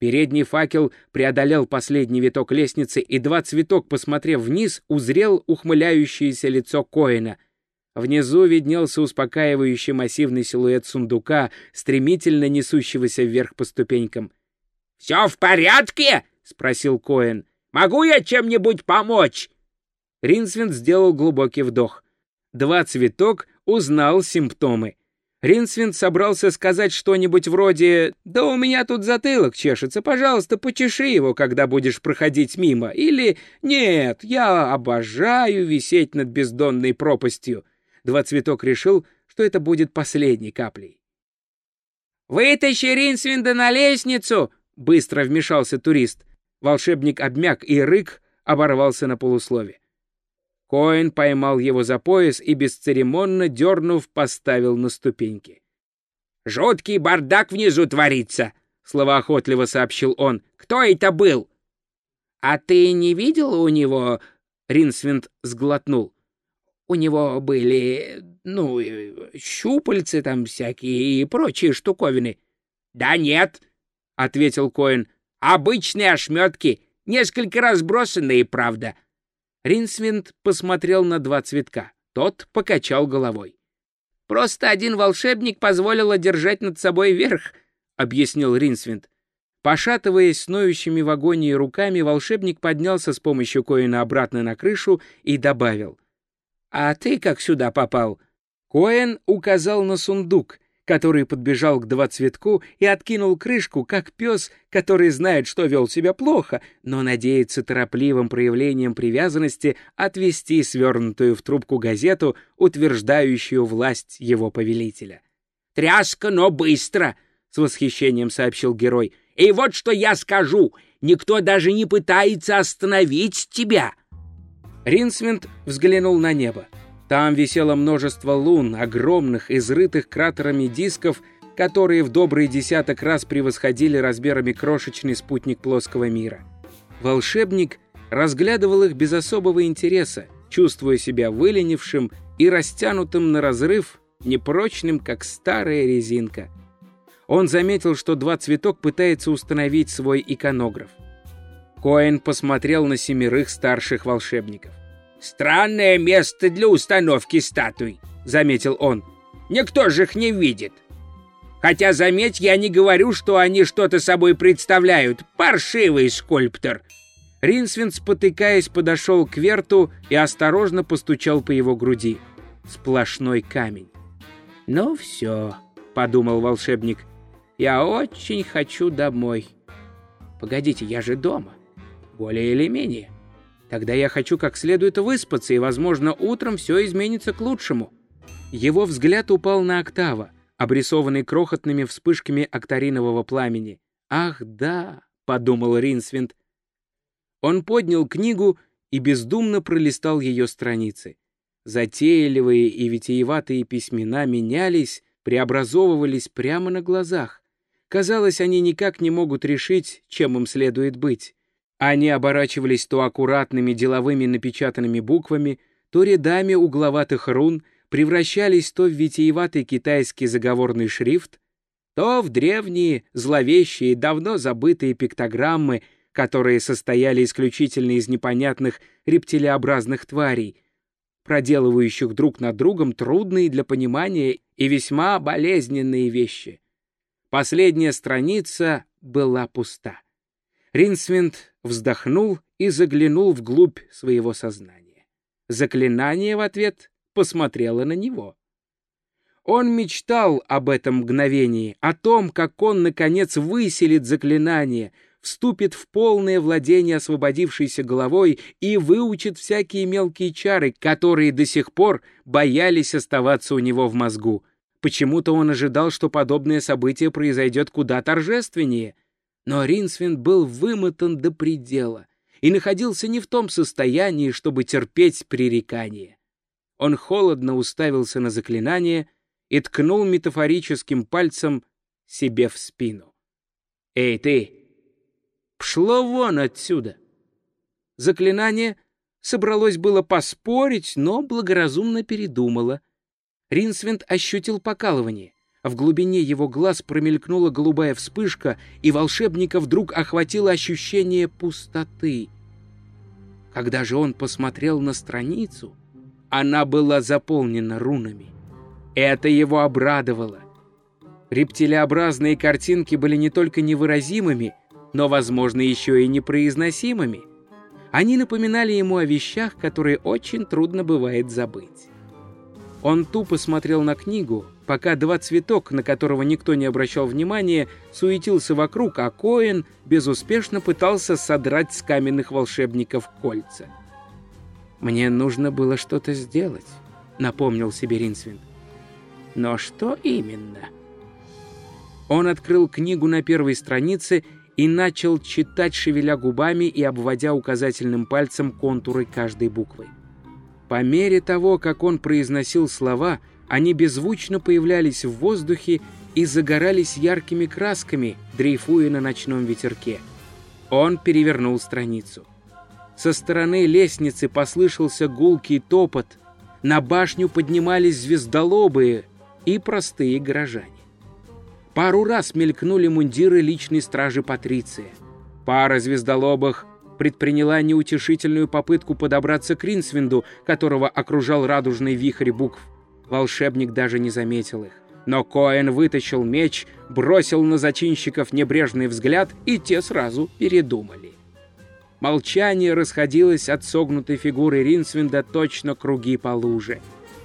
Передний факел преодолел последний виток лестницы, и два цветок, посмотрев вниз, узрел ухмыляющееся лицо Коэна. Внизу виднелся успокаивающий массивный силуэт сундука, стремительно несущегося вверх по ступенькам. «Все в порядке?» — спросил Коэн. «Могу я чем-нибудь помочь?» Ринсвинд сделал глубокий вдох. Два цветок узнал симптомы. Ринсвинд собрался сказать что-нибудь вроде «Да у меня тут затылок чешется, пожалуйста, почеши его, когда будешь проходить мимо» или «Нет, я обожаю висеть над бездонной пропастью». Два цветок решил, что это будет последней каплей. «Вытащи Ринсвинда на лестницу!» — быстро вмешался турист. Волшебник обмяк, и рык оборвался на полуслове. Коэн поймал его за пояс и, бесцеремонно дернув, поставил на ступеньки. «Жуткий бардак внизу творится!» — словоохотливо сообщил он. «Кто это был?» «А ты не видел у него...» — Ринсвинд сглотнул. «У него были, ну, щупальцы там всякие и прочие штуковины». «Да нет», — ответил Коэн. «Обычные ошметки, несколько разбросанные, правда». Ринсвинд посмотрел на два цветка. Тот покачал головой. «Просто один волшебник позволил одержать над собой верх», — объяснил Ринсвинд. Пошатываясь ноющими в агонии руками, волшебник поднялся с помощью Коэна обратно на крышу и добавил. «А ты как сюда попал?» Коэн указал на сундук, который подбежал к два цветку и откинул крышку, как пес, который знает, что вел себя плохо, но надеется торопливым проявлением привязанности отвести свернутую в трубку газету, утверждающую власть его повелителя. «Тряска, но быстро!» — с восхищением сообщил герой. «И вот что я скажу! Никто даже не пытается остановить тебя!» Ринсвинд взглянул на небо. Там висело множество лун, огромных, изрытых кратерами дисков, которые в добрый десяток раз превосходили размерами крошечный спутник плоского мира. Волшебник разглядывал их без особого интереса, чувствуя себя выленившим и растянутым на разрыв, непрочным, как старая резинка. Он заметил, что два цветок пытается установить свой иконограф. Коэн посмотрел на семерых старших волшебников. «Странное место для установки статуй», — заметил он. «Никто же их не видит. Хотя, заметь, я не говорю, что они что-то собой представляют. Паршивый скульптор». Ринсвин, спотыкаясь, подошел к Верту и осторожно постучал по его груди. Сплошной камень. «Ну все», — подумал волшебник, — «я очень хочу домой. Погодите, я же дома. Более или менее». Тогда я хочу как следует выспаться, и, возможно, утром все изменится к лучшему». Его взгляд упал на октава, обрисованный крохотными вспышками акторинового пламени. «Ах, да!» — подумал Ринсвинд. Он поднял книгу и бездумно пролистал ее страницы. Затейливые и витиеватые письмена менялись, преобразовывались прямо на глазах. Казалось, они никак не могут решить, чем им следует быть. Они оборачивались то аккуратными деловыми напечатанными буквами, то рядами угловатых рун, превращались то в витиеватый китайский заговорный шрифт, то в древние, зловещие, давно забытые пиктограммы, которые состояли исключительно из непонятных рептилообразных тварей, проделывающих друг над другом трудные для понимания и весьма болезненные вещи. Последняя страница была пуста. Ринсвинд вздохнул и заглянул вглубь своего сознания. Заклинание в ответ посмотрело на него. Он мечтал об этом мгновении, о том, как он, наконец, выселит заклинание, вступит в полное владение освободившейся головой и выучит всякие мелкие чары, которые до сих пор боялись оставаться у него в мозгу. Почему-то он ожидал, что подобное событие произойдет куда торжественнее — но Ринсвин был вымотан до предела и находился не в том состоянии, чтобы терпеть пререкание. Он холодно уставился на заклинание и ткнул метафорическим пальцем себе в спину. «Эй, ты! Пшло вон отсюда!» Заклинание собралось было поспорить, но благоразумно передумало. Ринсвинд ощутил покалывание. В глубине его глаз промелькнула голубая вспышка, и волшебника вдруг охватило ощущение пустоты. Когда же он посмотрел на страницу, она была заполнена рунами. Это его обрадовало. Рептилообразные картинки были не только невыразимыми, но, возможно, еще и непроизносимыми. Они напоминали ему о вещах, которые очень трудно бывает забыть. Он тупо смотрел на книгу, пока два цветок, на которого никто не обращал внимания, суетился вокруг, а Коэн безуспешно пытался содрать с каменных волшебников кольца. «Мне нужно было что-то сделать», — напомнил себе Ринсвинд. «Но что именно?» Он открыл книгу на первой странице и начал читать, шевеля губами и обводя указательным пальцем контуры каждой буквы. По мере того, как он произносил слова, они беззвучно появлялись в воздухе и загорались яркими красками, дрейфуя на ночном ветерке. Он перевернул страницу. Со стороны лестницы послышался гулкий топот. На башню поднимались звездолобые и простые горожане. Пару раз мелькнули мундиры личной стражи Патриция. Пара звездолобых предприняла неутешительную попытку подобраться к Ринсвинду, которого окружал радужный вихрь букв. Волшебник даже не заметил их. Но Коэн вытащил меч, бросил на зачинщиков небрежный взгляд, и те сразу передумали. Молчание расходилось от согнутой фигуры Ринсвинда точно круги по луже.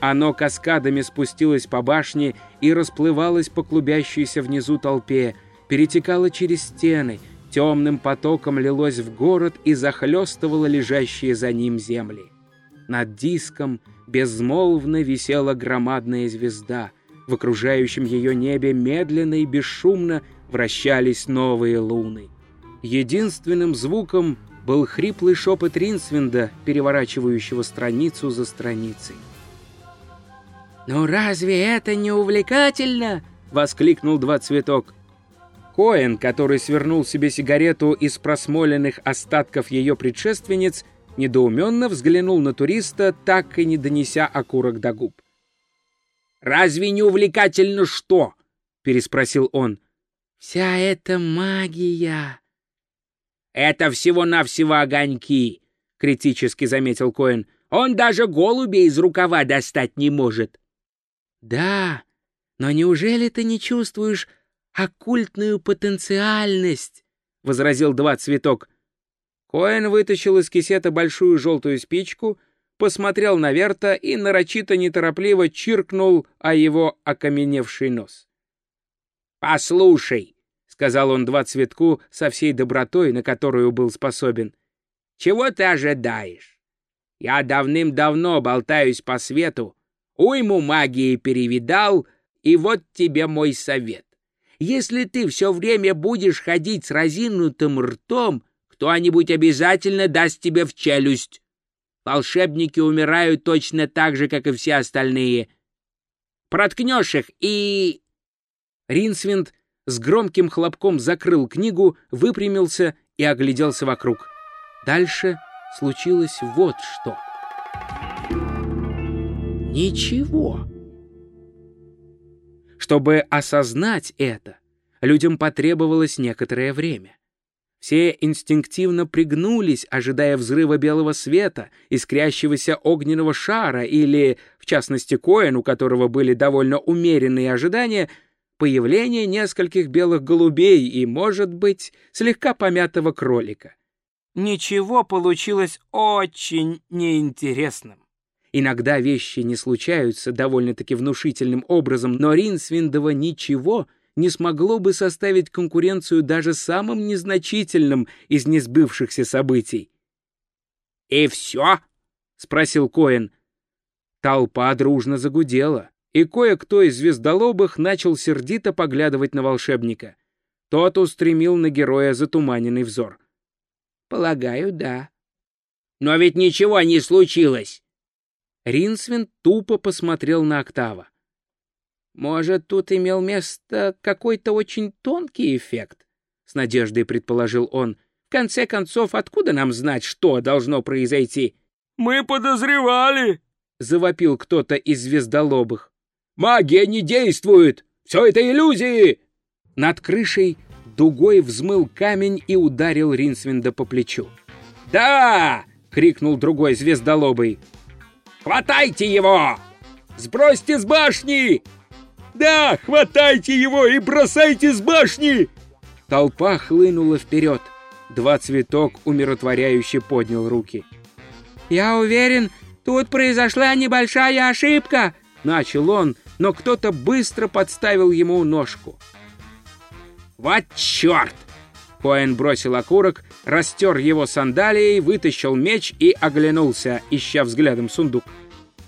Оно каскадами спустилось по башне и расплывалось по клубящейся внизу толпе, перетекало через стены — темным потоком лилось в город и захлестывало лежащие за ним земли. Над диском безмолвно висела громадная звезда. В окружающем ее небе медленно и бесшумно вращались новые луны. Единственным звуком был хриплый шепот Ринсвинда, переворачивающего страницу за страницей. «Ну разве это не увлекательно?» — воскликнул Два Цветок. Коэн, который свернул себе сигарету из просмоленных остатков ее предшественниц, недоуменно взглянул на туриста, так и не донеся окурок до губ. «Разве не увлекательно что?» — переспросил он. «Вся эта магия...» «Это всего-навсего огоньки», — критически заметил Коэн. «Он даже голубя из рукава достать не может». «Да, но неужели ты не чувствуешь оккультную потенциальность, — возразил два цветок. Коэн вытащил из кисета большую желтую спичку, посмотрел на Верта и нарочито неторопливо чиркнул о его окаменевший нос. «Послушай», — сказал он два цветку со всей добротой, на которую был способен, — «чего ты ожидаешь? Я давным-давно болтаюсь по свету, уйму магии перевидал, и вот тебе мой совет. Если ты все время будешь ходить с разинутым ртом, кто-нибудь обязательно даст тебе в челюсть. Волшебники умирают точно так же, как и все остальные. Проткнешь их и... Ринсвинд с громким хлопком закрыл книгу, выпрямился и огляделся вокруг. Дальше случилось вот что. Ничего. Чтобы осознать это, людям потребовалось некоторое время. Все инстинктивно пригнулись, ожидая взрыва белого света, искрящегося огненного шара или, в частности, Коэн, у которого были довольно умеренные ожидания, появления нескольких белых голубей и, может быть, слегка помятого кролика. Ничего получилось очень неинтересным. Иногда вещи не случаются довольно-таки внушительным образом, но Ринсвиндова ничего не смогло бы составить конкуренцию даже самым незначительным из несбывшихся событий. «И все?» — спросил Коэн. Толпа дружно загудела, и кое-кто из звездолобых начал сердито поглядывать на волшебника. Тот устремил на героя затуманенный взор. «Полагаю, да». «Но ведь ничего не случилось!» Ринсвин тупо посмотрел на Октава. «Может, тут имел место какой-то очень тонкий эффект?» — с надеждой предположил он. «В конце концов, откуда нам знать, что должно произойти?» «Мы подозревали!» — завопил кто-то из звездолобых. «Магия не действует!» — Все это иллюзии!» Над крышей дугой взмыл камень и ударил Ринсвинда по плечу. «Да!» — крикнул другой звездолобый. «Хватайте его! Сбросьте с башни!» «Да, хватайте его и бросайте с башни!» Толпа хлынула вперед. Два цветок умиротворяюще поднял руки. «Я уверен, тут произошла небольшая ошибка!» Начал он, но кто-то быстро подставил ему ножку. «Вот черт!» Коэн бросил окурок, растер его сандалией, вытащил меч и оглянулся, ища взглядом сундук.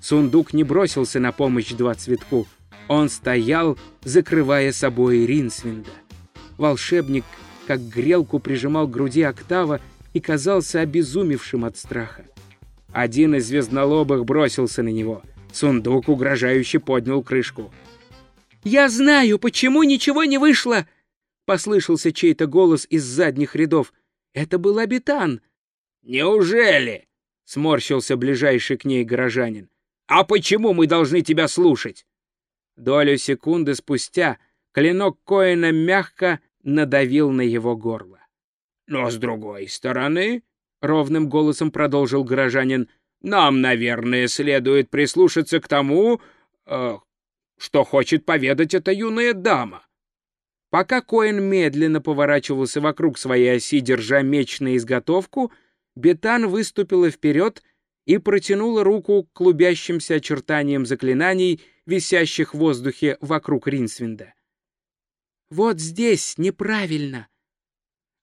Сундук не бросился на помощь два цветку. Он стоял, закрывая собой Ринсвинда. Волшебник, как грелку, прижимал к груди октава и казался обезумевшим от страха. Один из звезднолобых бросился на него. Сундук угрожающе поднял крышку. «Я знаю, почему ничего не вышло!» Послышался чей-то голос из задних рядов. Это был Абитан. «Неужели?» — сморщился ближайший к ней горожанин. «А почему мы должны тебя слушать?» Долю секунды спустя клинок Коэна мягко надавил на его горло. «Но с другой стороны», — ровным голосом продолжил горожанин, «нам, наверное, следует прислушаться к тому, э, что хочет поведать эта юная дама». Пока Коэн медленно поворачивался вокруг своей оси, держа меч на изготовку, Бетан выступила вперед и протянула руку к клубящимся очертаниям заклинаний, висящих в воздухе вокруг Ринсвинда. «Вот здесь неправильно!»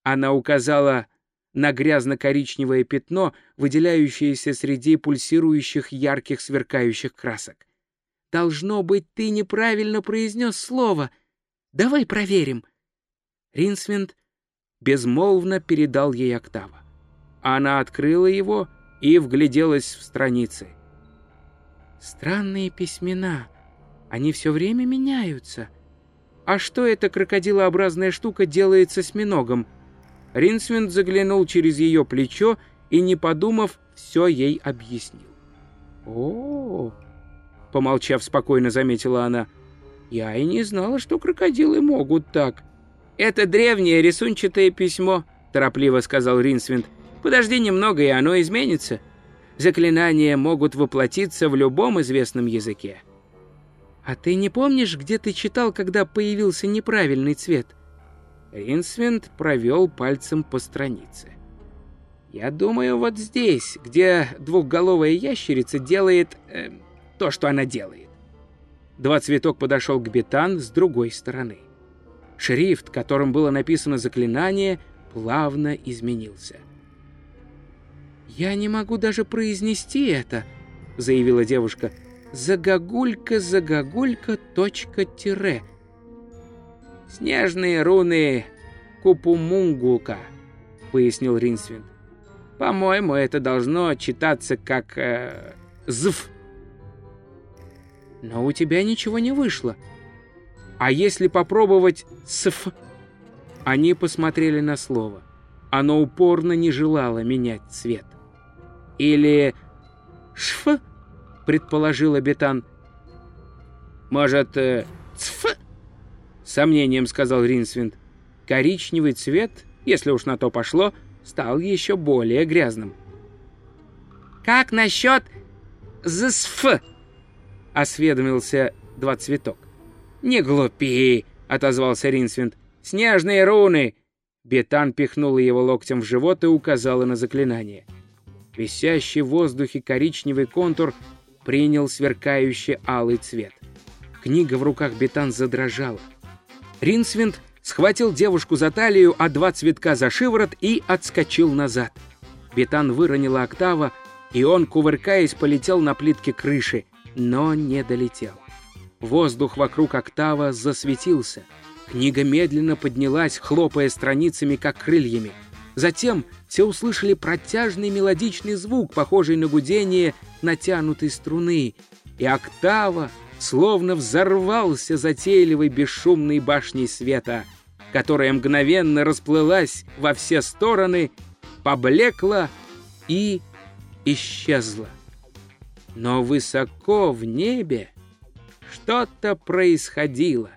Она указала на грязно-коричневое пятно, выделяющееся среди пульсирующих ярких сверкающих красок. «Должно быть, ты неправильно произнес слово. Давай проверим». Ринсвинд безмолвно передал ей октава. Она открыла его и вгляделась в страницы. «Странные письмена. Они все время меняются. А что эта крокодилообразная штука делает со осьминогом?» Ринсвинд заглянул через ее плечо и, не подумав, все ей объяснил. «О, -о, помолчав спокойно заметила она, — я и не знала, что крокодилы могут так. «Это древнее рисунчатое письмо», — торопливо сказал Ринсвинд. «Подожди немного, и оно изменится. Заклинания могут воплотиться в любом известном языке». «А ты не помнишь, где ты читал, когда появился неправильный цвет?» Ринсвинд провел пальцем по странице. «Я думаю, вот здесь, где двухголовая ящерица делает э, то, что она делает». Два цветок подошел к Бетан с другой стороны. Шрифт, которым было написано заклинание, плавно изменился. «Я не могу даже произнести это», — заявила девушка. «Загогулька, загогулька, точка, тире». «Снежные руны Купумунгука», — пояснил Ринсвинд. «По-моему, это должно читаться как э, «зв». Но у тебя ничего не вышло. А если попробовать «сф»? Они посмотрели на слово. Оно упорно не желало менять цвет. Или «шф», предположил Бетан. «Может, э, «цф»?» сомнением сказал Ринсвинд. Коричневый цвет, если уж на то пошло, стал еще более грязным. «Как насчет «зсф»?» — осведомился два цветок. «Не глупи!» — отозвался Ринсвинд. «Снежные руны!» Бетан пихнула его локтем в живот и указала на заклинание. Висящий в воздухе коричневый контур принял сверкающий алый цвет. Книга в руках Бетан задрожала. Ринсвинд схватил девушку за талию, а два цветка за шиворот и отскочил назад. Бетан выронила октава, и он, кувыркаясь, полетел на плитке крыши, но не долетел. Воздух вокруг октава засветился. Книга медленно поднялась, хлопая страницами, как крыльями. Затем все услышали протяжный мелодичный звук, похожий на гудение натянутой струны, и октава словно взорвался затейливой бесшумной башней света, которая мгновенно расплылась во все стороны, поблекла и исчезла. Но высоко в небе что-то происходило.